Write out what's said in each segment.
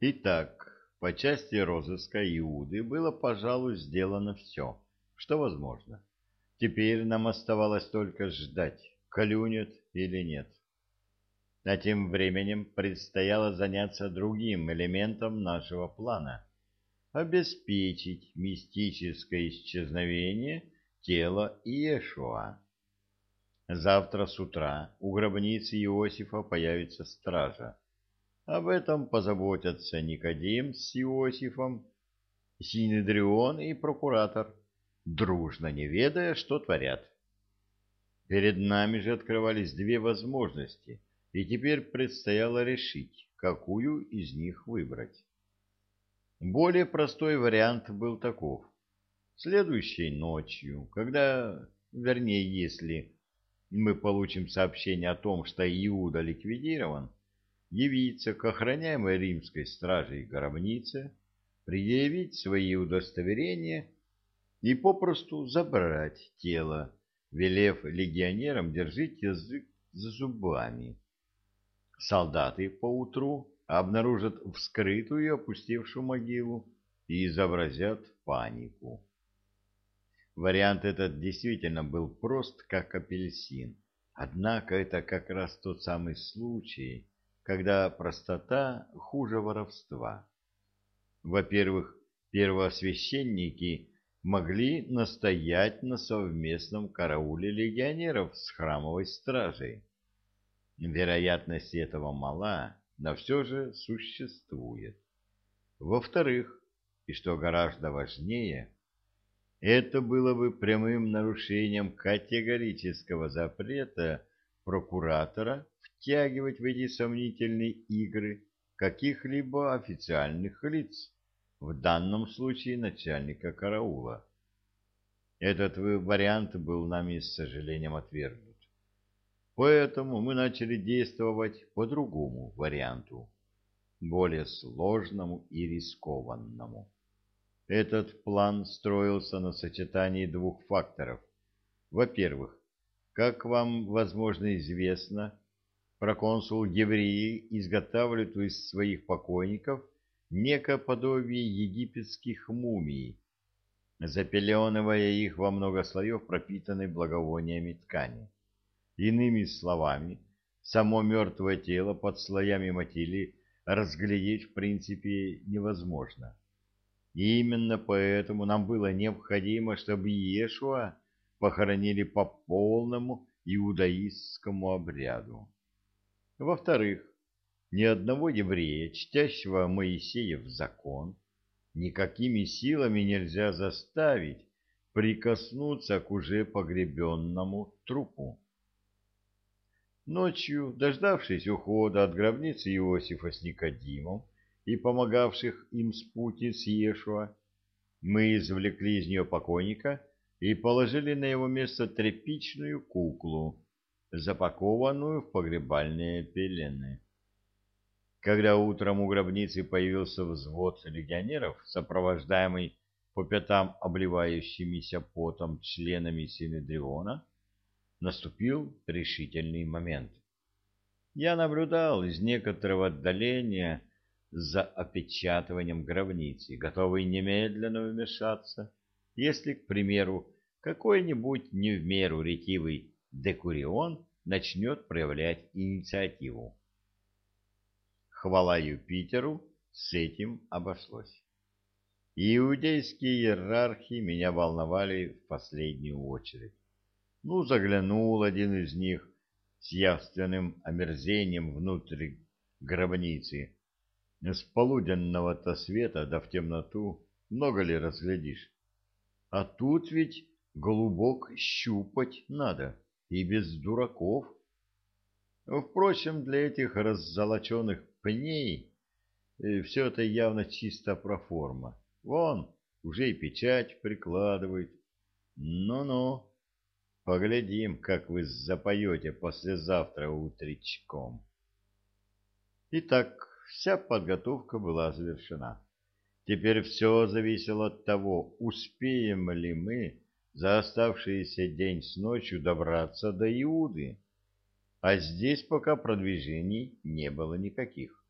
Итак, по части розыска Иуды было, пожалуй, сделано все, что возможно. Теперь нам оставалось только ждать, клюнет или нет. А тем временем предстояло заняться другим элементом нашего плана — обеспечить мистическое исчезновение тела Иешуа. Завтра с утра у гробницы Иосифа появится стража. Об этом позаботятся Никодим с Иосифом, Синедрион и прокуратор, дружно не ведая, что творят. Перед нами же открывались две возможности, и теперь предстояло решить, какую из них выбрать. Более простой вариант был таков. Следующей ночью, когда, вернее, если мы получим сообщение о том, что Иуда ликвидирован, явиться к охраняемой римской стражей гробнице, предъявить свои удостоверения и попросту забрать тело, велев легионерам держать язык за зубами. Солдаты поутру обнаружат вскрытую и опустевшую могилу и изобразят панику. Вариант этот действительно был прост, как апельсин. Однако это как раз тот самый случай, когда простота хуже воровства. Во-первых, первосвященники могли настоять на совместном карауле легионеров с храмовой стражей. Вероятность этого мала, но все же существует. Во-вторых, и что гораздо важнее, это было бы прямым нарушением категорического запрета прокуратора втягивать в эти сомнительные игры каких-либо официальных лиц, в данном случае начальника караула. Этот вариант был нами с сожалением отвергнут. Поэтому мы начали действовать по другому варианту, более сложному и рискованному. Этот план строился на сочетании двух факторов. Во-первых, как вам, возможно, известно, проконсул Евреи изготавливают из своих покойников некое подобие египетских мумий, запеленывая их во много слоев пропитанной благовониями ткани. Иными словами, само мертвое тело под слоями мотили разглядеть в принципе невозможно. И именно поэтому нам было необходимо, чтобы Иешуа похоронили по полному иудаистскому обряду. Во-вторых, ни одного еврея, чтящего Моисеев закон, никакими силами нельзя заставить прикоснуться к уже погребенному трупу. Ночью, дождавшись ухода от гробницы Иосифа с Никодимом, и помогавших им спутниц Иешуа, мы извлекли из нее покойника и положили на его место тряпичную куклу, запакованную в погребальные пелены. Когда утром у гробницы появился взвод легионеров, сопровождаемый по пятам обливающимися потом членами Синедриона, наступил решительный момент. Я наблюдал из некоторого отдаления за опечатыванием гробницы, готовый немедленно вмешаться, если, к примеру, какой-нибудь не в меру ретивый декурион начнет проявлять инициативу. Хвала Юпитеру, с этим обошлось. Иудейские иерархи меня волновали в последнюю очередь. Ну, заглянул один из них с явственным омерзением внутрь гробницы, с полуденного-то света да в темноту много ли разглядишь? А тут ведь голубок щупать надо, и без дураков. Впрочем, для этих раззолоченных пней э, все это явно чисто проформа. Вон, уже и печать прикладывает. Ну-ну, поглядим, как вы запоете послезавтра утречком. Итак, вся подготовка была завершена. Теперь все зависело от того, успеем ли мы за оставшийся день с ночью добраться до Иуды. А здесь пока продвижений не было никаких.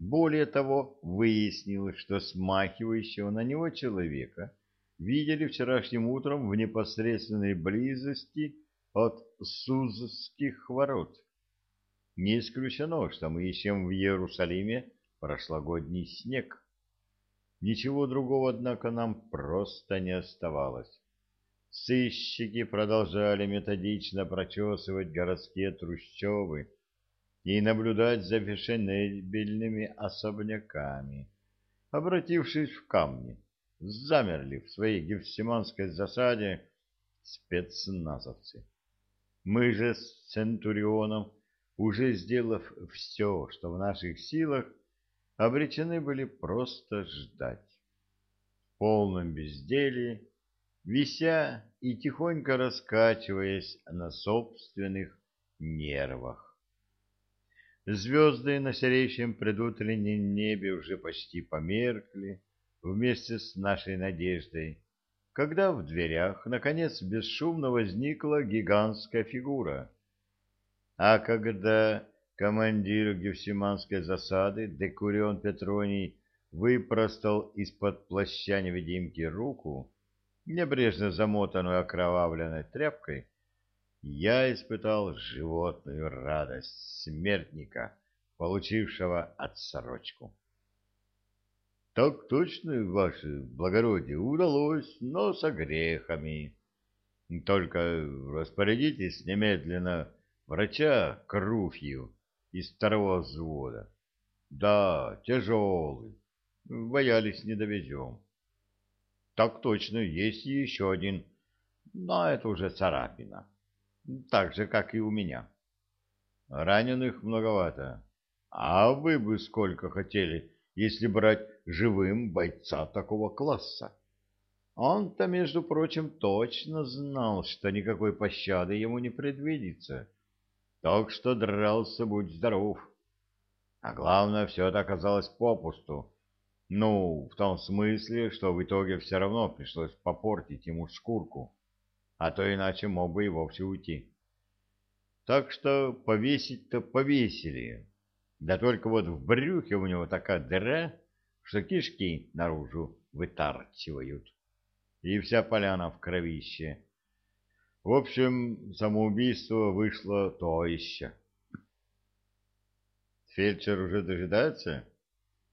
Более того, выяснилось, что смахивающего на него человека видели вчерашним утром в непосредственной близости от Сузских ворот. Не исключено, что мы ищем в Иерусалиме прошлогодний снег. Ничего другого, однако, нам просто не оставалось. Сыщики продолжали методично прочесывать городские трущобы и наблюдать за фешенебельными особняками. Обратившись в камни, замерли в своей гефсиманской засаде спецназовцы. Мы же с Центурионом, уже сделав все, что в наших силах, обречены были просто ждать. В полном безделии, вися и тихонько раскачиваясь на собственных нервах. Звезды на сереющем предутреннем небе уже почти померкли вместе с нашей надеждой, когда в дверях, наконец, бесшумно возникла гигантская фигура. А когда командир Гефсиманской засады Декурион Петроний выпростал из-под плаща невидимки руку, небрежно замотанную окровавленной тряпкой, я испытал животную радость смертника, получившего отсрочку. Так точно, ваше благородие, удалось, но с огрехами. Только распорядитесь немедленно врача Круфью из второго взвода. Да, тяжелый. Боялись, не довезем. Так точно, есть еще один, но это уже царапина. Так же, как и у меня. Раненых многовато. А вы бы сколько хотели если брать живым бойца такого класса. Он-то, между прочим, точно знал, что никакой пощады ему не предвидится. Так что дрался, будь здоров. А главное, все это оказалось попусту. Ну, в том смысле, что в итоге все равно пришлось попортить ему шкурку, а то иначе мог бы и вовсе уйти. Так что повесить-то повесили, да только вот в брюхе у него такая дыра, что кишки наружу вытарчивают. И вся поляна в кровище. В общем, самоубийство вышло то еще. Фельдшер уже дожидается?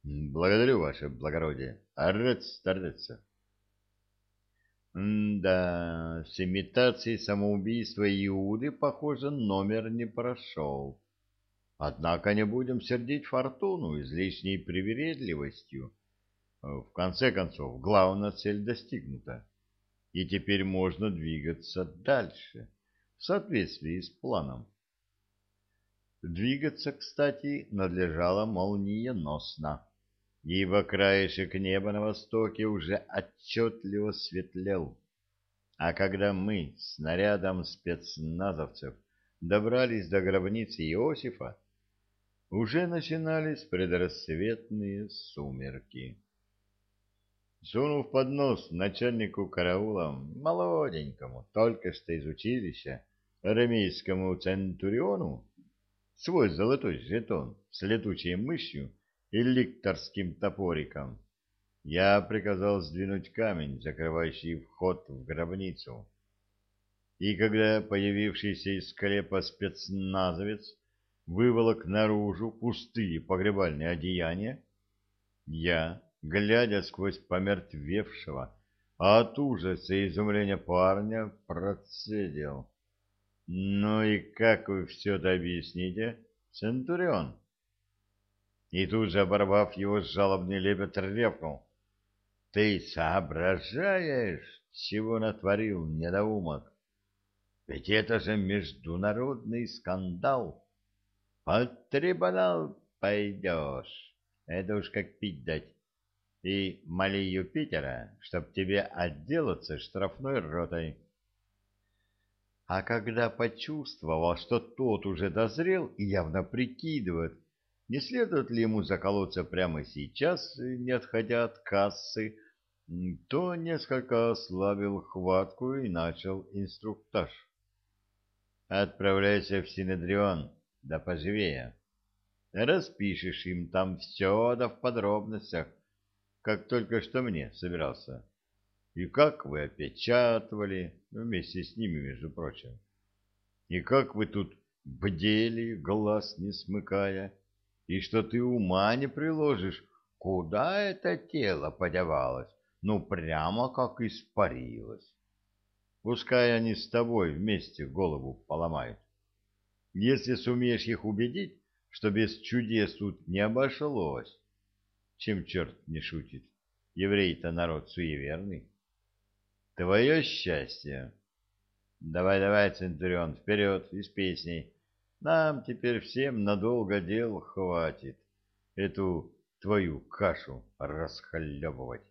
Благодарю, ваше благородие. Рад стараться. Да, с имитацией самоубийства Иуды, похоже, номер не прошел. Однако не будем сердить фортуну излишней привередливостью. В конце концов, главная цель достигнута, и теперь можно двигаться дальше, в соответствии с планом. Двигаться, кстати, надлежало молниеносно, ибо краешек неба на востоке уже отчетливо светлел. А когда мы с нарядом спецназовцев добрались до гробницы Иосифа, уже начинались предрассветные сумерки. Сунув под нос начальнику караула, молоденькому, только что из училища, ремейскому центуриону, свой золотой жетон с летучей мышью и ликторским топориком, я приказал сдвинуть камень, закрывающий вход в гробницу. И когда появившийся из склепа спецназовец выволок наружу пустые погребальные одеяния, я, глядя сквозь помертвевшего, от ужаса и изумления парня процедил. «Ну и как вы все это объясните, Центурион?» И тут же, оборвав его жалобный лебед, рявкнул. «Ты соображаешь, чего натворил недоумок? Ведь это же международный скандал!» Под трибунал пойдешь. Это уж как пить дать. И моли Юпитера, чтоб тебе отделаться штрафной ротой. А когда почувствовал, что тот уже дозрел и явно прикидывает, не следует ли ему заколоться прямо сейчас, не отходя от кассы, то несколько ослабил хватку и начал инструктаж. «Отправляйся в Синедрион» да поживее. распишешь им там все да в подробностях, как только что мне собирался. И как вы опечатывали, вместе с ними, между прочим. И как вы тут бдели, глаз не смыкая, и что ты ума не приложишь, куда это тело подевалось, ну прямо как испарилось. Пускай они с тобой вместе голову поломают. Если сумеешь их убедить, что без чудес тут не обошлось, чем черт не шутит, еврей-то народ суеверный. Твое счастье. Давай-давай, Центурион, вперед, из песней. Нам теперь всем надолго дел хватит эту твою кашу расхлебывать.